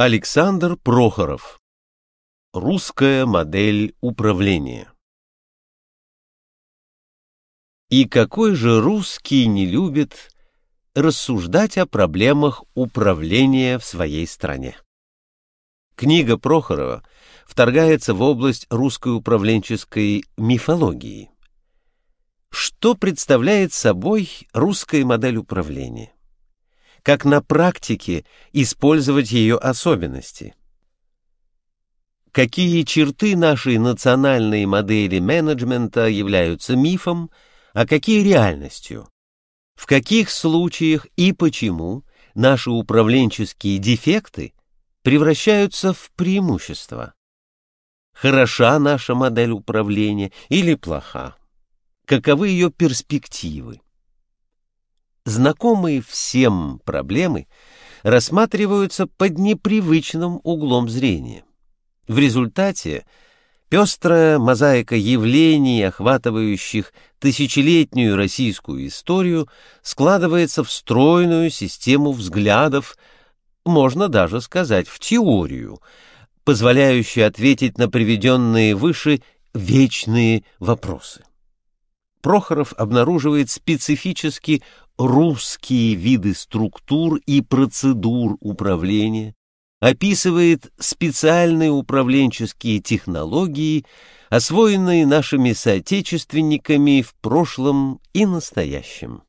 Александр Прохоров. Русская модель управления. И какой же русский не любит рассуждать о проблемах управления в своей стране? Книга Прохорова вторгается в область русской управленческой мифологии. Что представляет собой русская модель управления? Как на практике использовать ее особенности? Какие черты нашей национальной модели менеджмента являются мифом, а какие реальностью? В каких случаях и почему наши управленческие дефекты превращаются в преимущества? Хороша наша модель управления или плоха? Каковы ее перспективы? Знакомые всем проблемы рассматриваются под непривычным углом зрения. В результате пестрая мозаика явлений, охватывающих тысячелетнюю российскую историю, складывается в стройную систему взглядов, можно даже сказать, в теорию, позволяющую ответить на приведенные выше вечные вопросы. Прохоров обнаруживает специфически русские виды структур и процедур управления, описывает специальные управленческие технологии, освоенные нашими соотечественниками в прошлом и настоящем.